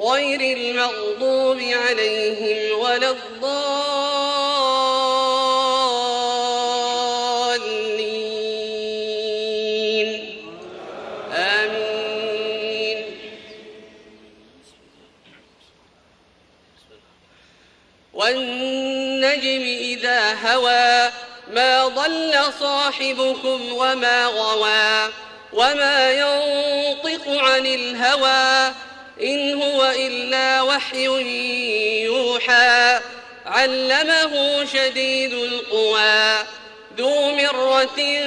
غير المغضوب عليهم ولا الضالين. آمين. والنجم إذا هوى ما ضل صاحبكم وما غوى وما ينطق عن الهوى إن هو إلا وحي يوحى. علمه شديد القوى. ذو مرة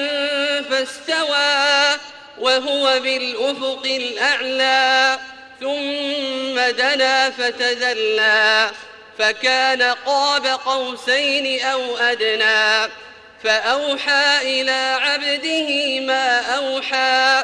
فاستوى وهو بالأفق الأعلى. ثم دنا فتدلى فكان قاب قوسين أو أدنى. فأوحى إلى عبده ما أوحى.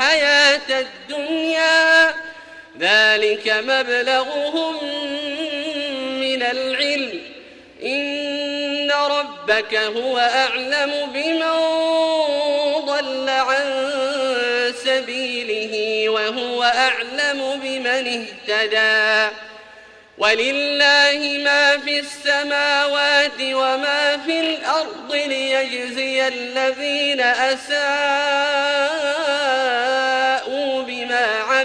الحياة الدنيا ذلك مبلغهم من العلم. إن ربك هو أعلم بمن ضل عن سبيله وهو أعلم بمن اهتدى. ولله ما في السماوات وما في الأرض ليجزي الذين أساءوا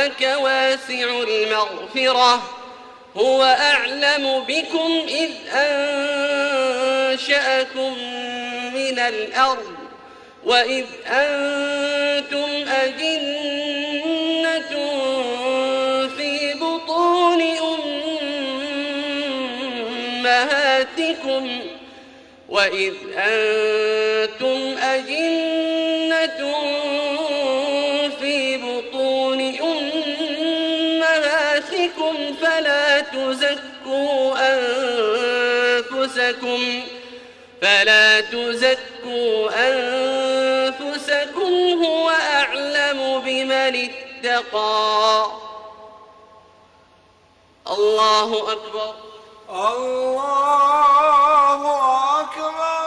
ربك واسع المغفرة. هو أعلم بكم إذ أنشأكم من الأرض. وإذ أنتم أجنة في بطون أمهاتكم. وإذ أنتم أجنة تزكوا أنفسكم فلا تزكوا أنفسكم هو أعلم بمن اتقى. الله أكبر. الله أكبر.